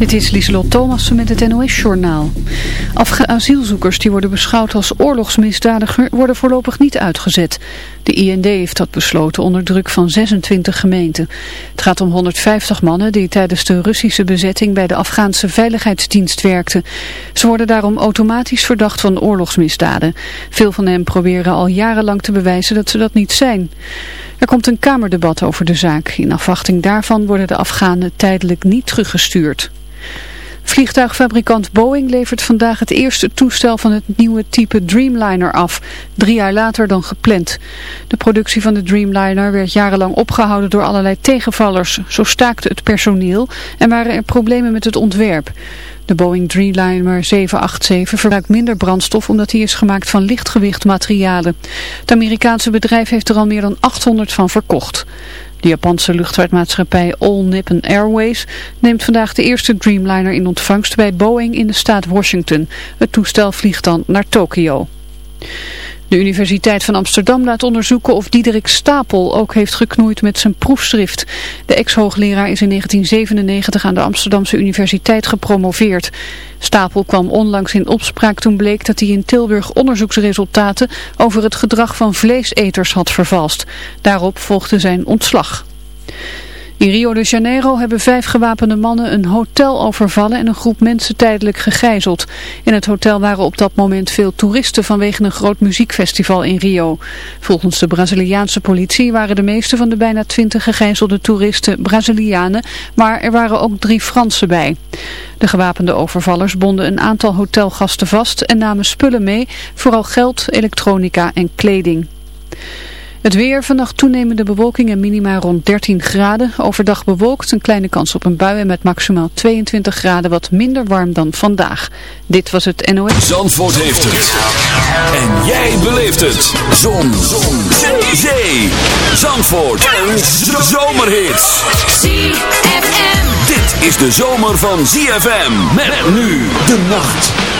Dit is Lieselot Thomassen met het NOS-journaal. Asielzoekers die worden beschouwd als oorlogsmisdadiger worden voorlopig niet uitgezet. De IND heeft dat besloten onder druk van 26 gemeenten. Het gaat om 150 mannen die tijdens de Russische bezetting bij de Afghaanse Veiligheidsdienst werkten. Ze worden daarom automatisch verdacht van oorlogsmisdaden. Veel van hen proberen al jarenlang te bewijzen dat ze dat niet zijn. Er komt een kamerdebat over de zaak. In afwachting daarvan worden de Afghanen tijdelijk niet teruggestuurd. Vliegtuigfabrikant Boeing levert vandaag het eerste toestel van het nieuwe type Dreamliner af, drie jaar later dan gepland. De productie van de Dreamliner werd jarenlang opgehouden door allerlei tegenvallers. Zo staakte het personeel en waren er problemen met het ontwerp. De Boeing Dreamliner 787 verbruikt minder brandstof omdat hij is gemaakt van lichtgewicht materialen. Het Amerikaanse bedrijf heeft er al meer dan 800 van verkocht. De Japanse luchtvaartmaatschappij All Nippon Airways neemt vandaag de eerste Dreamliner in ontvangst bij Boeing in de staat Washington. Het toestel vliegt dan naar Tokio. De Universiteit van Amsterdam laat onderzoeken of Diederik Stapel ook heeft geknoeid met zijn proefschrift. De ex-hoogleraar is in 1997 aan de Amsterdamse Universiteit gepromoveerd. Stapel kwam onlangs in opspraak toen bleek dat hij in Tilburg onderzoeksresultaten over het gedrag van vleeseters had vervalst. Daarop volgde zijn ontslag. In Rio de Janeiro hebben vijf gewapende mannen een hotel overvallen en een groep mensen tijdelijk gegijzeld. In het hotel waren op dat moment veel toeristen vanwege een groot muziekfestival in Rio. Volgens de Braziliaanse politie waren de meeste van de bijna twintig gegijzelde toeristen Brazilianen, maar er waren ook drie Fransen bij. De gewapende overvallers bonden een aantal hotelgasten vast en namen spullen mee, vooral geld, elektronica en kleding. Het weer, vannacht toenemende bewolking en minima rond 13 graden. Overdag bewolkt, een kleine kans op een bui en met maximaal 22 graden wat minder warm dan vandaag. Dit was het NOS. Zandvoort heeft het. En jij beleeft het. Zon. Zon. Zee. Zee. Zandvoort. Een zomerhit. ZFM. Dit is de zomer van ZFM. Met nu de nacht.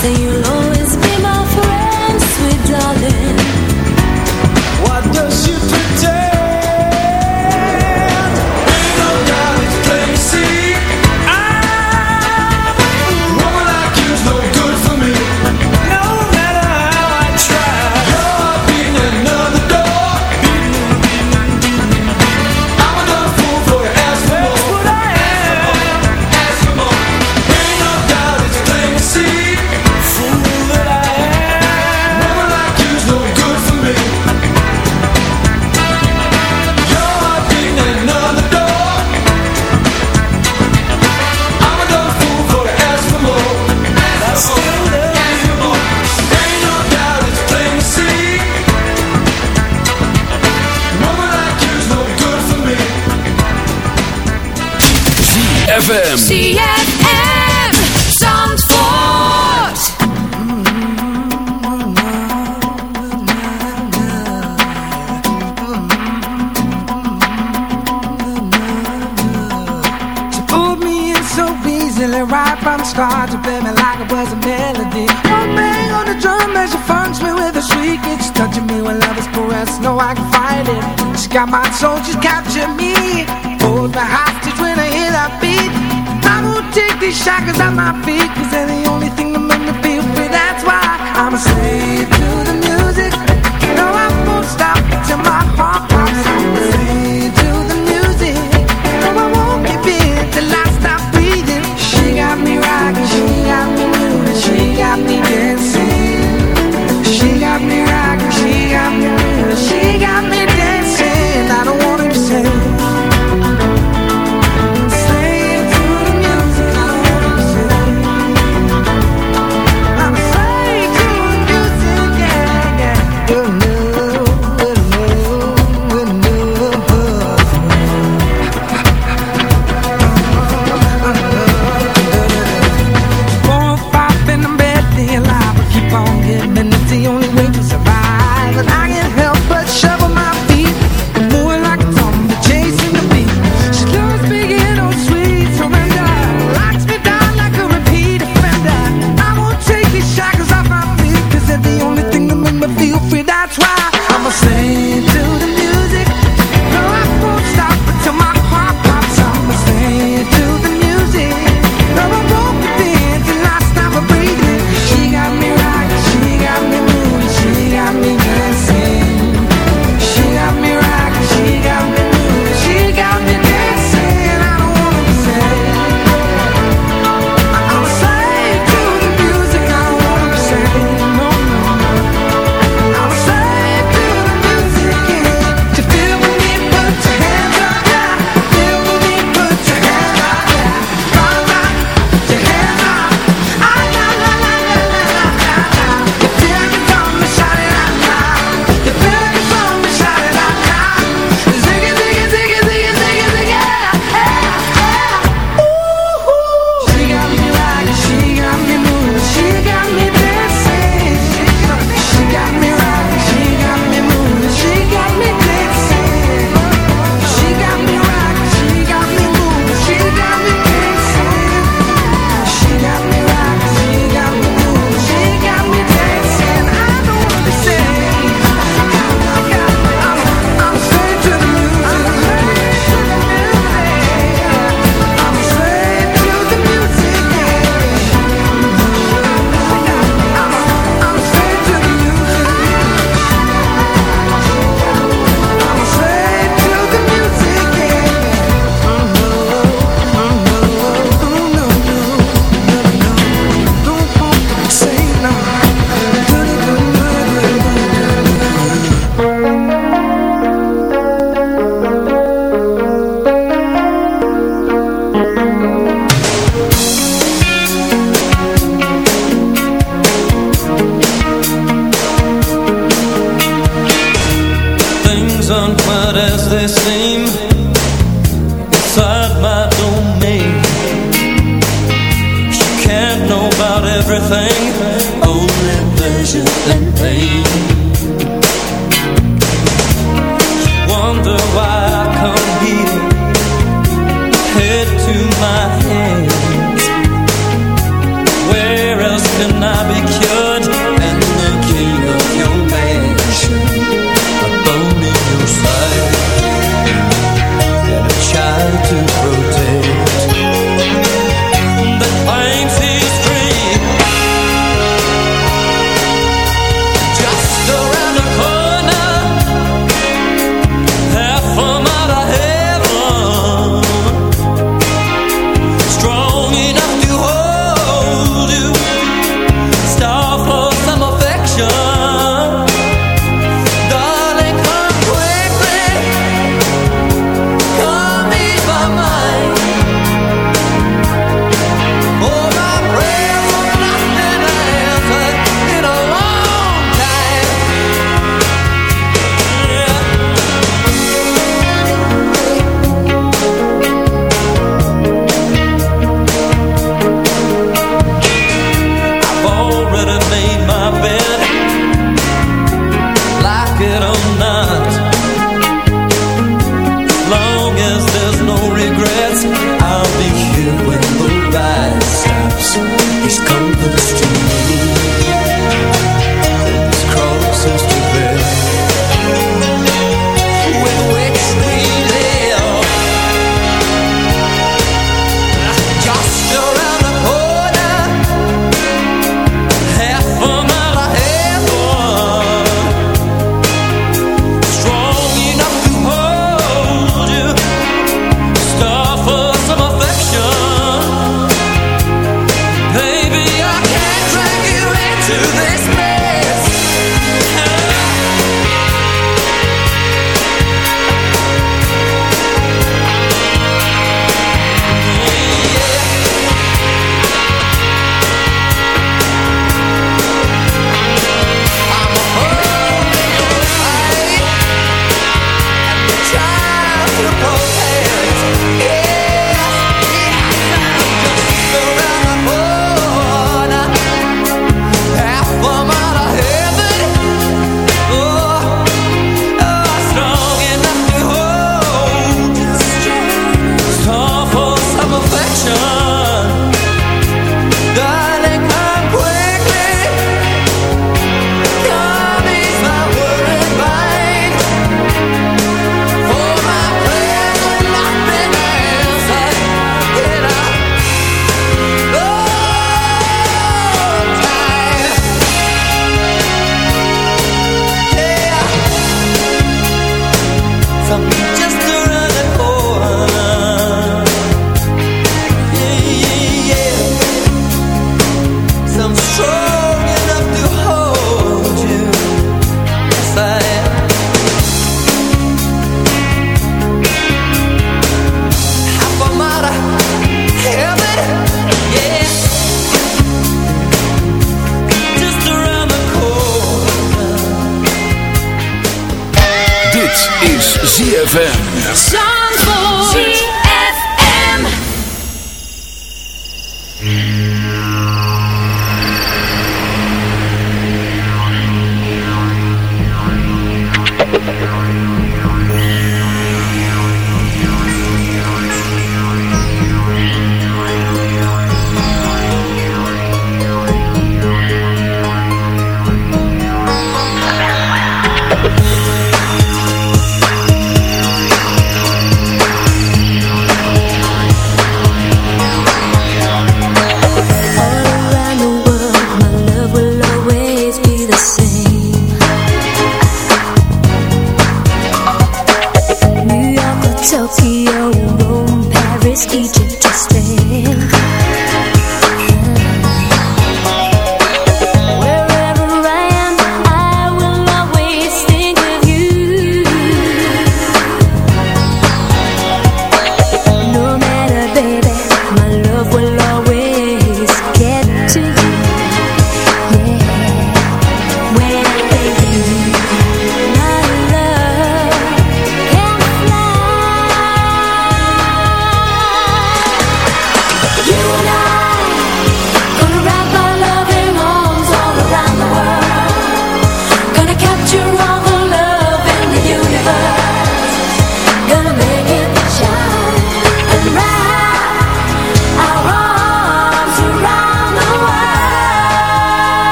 Say you love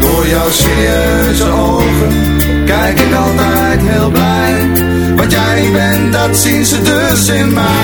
Door jouw serieuze ogen Kijk ik altijd heel blij. Wat jij bent, dat zien ze dus in mij.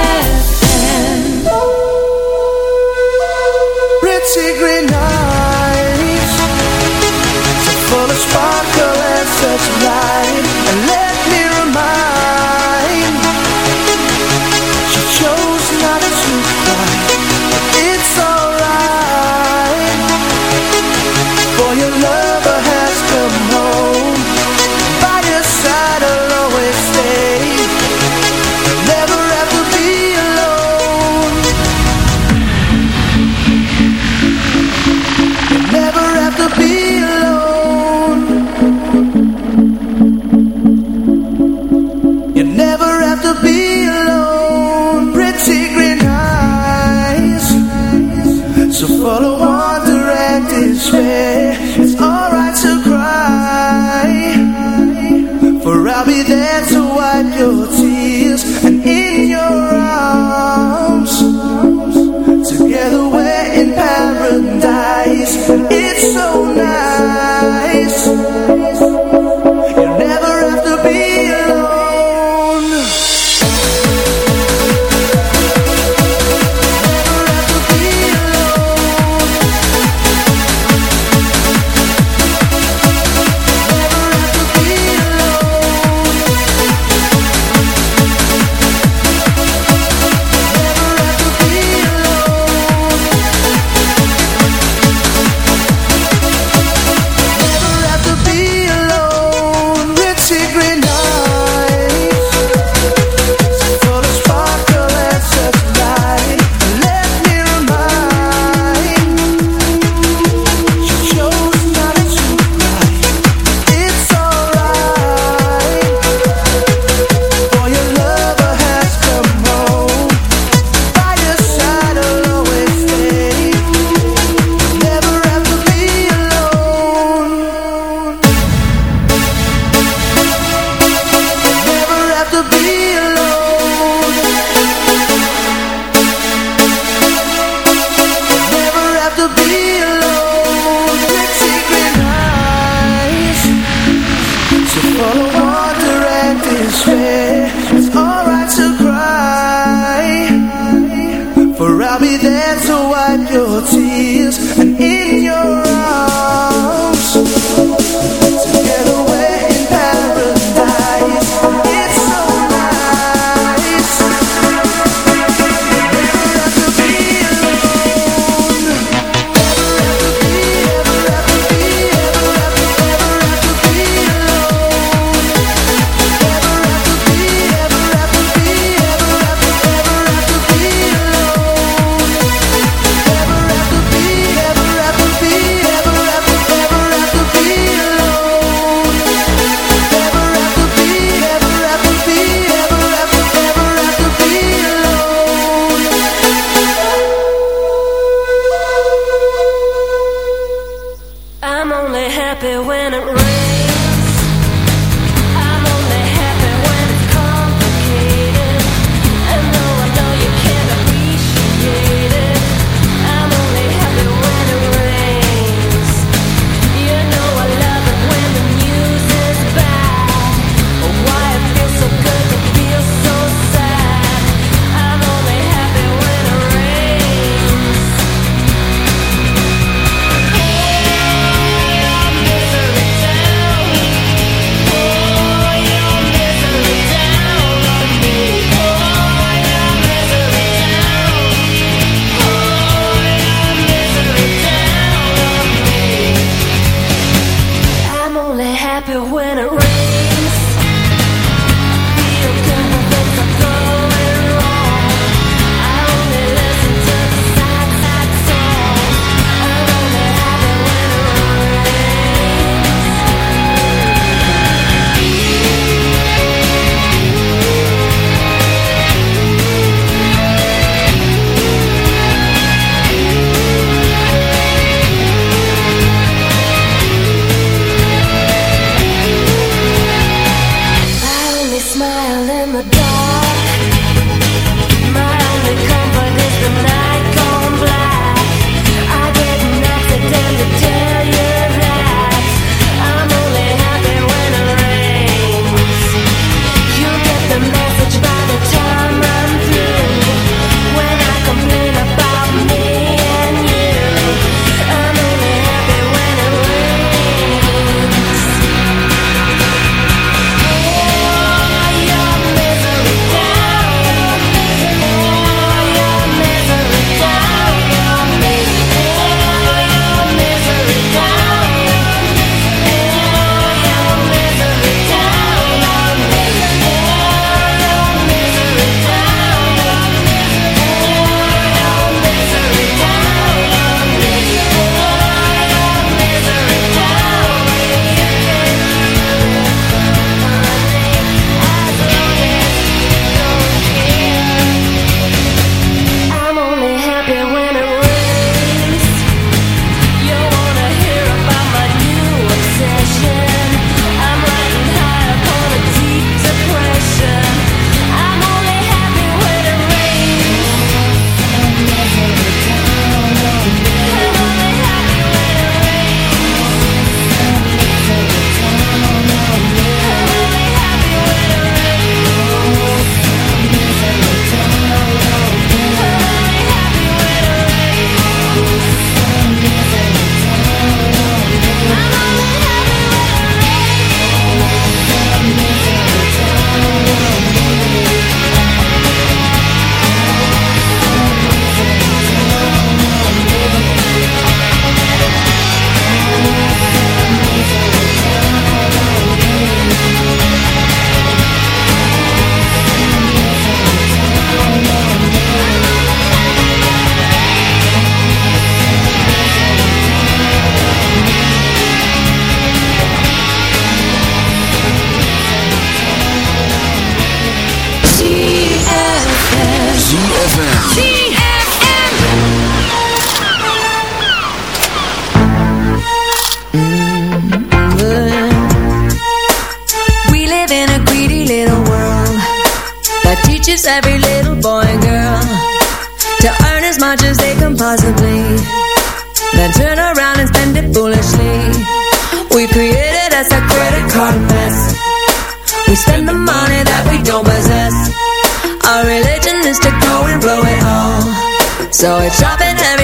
Then turn around and spend it foolishly. We created us a credit card mess. We spend the money that we don't possess. Our religion is to go and blow it all. So it's shopping every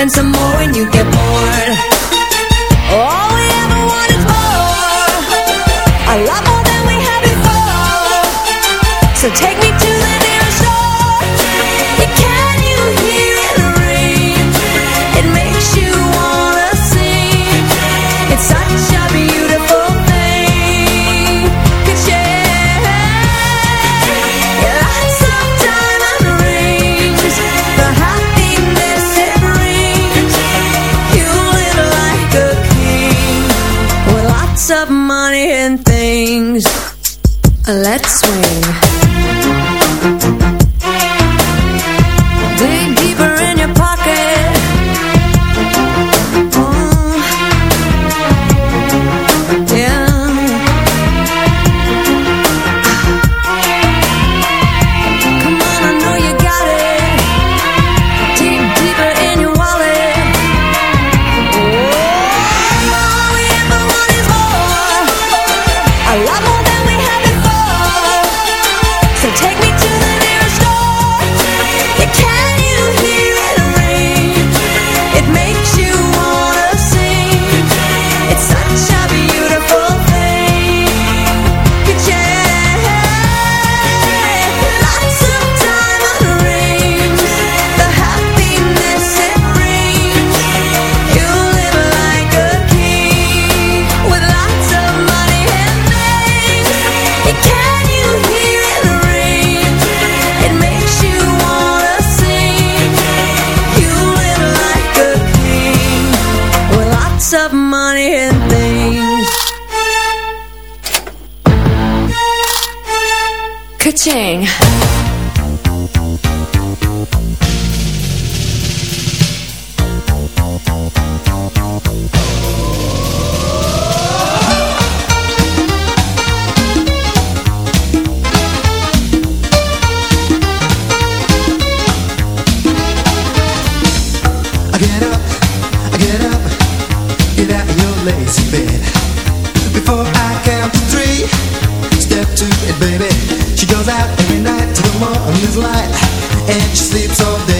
spend some more when you get bored. lots of money and things. Let's swing. his light and she sleeps all day.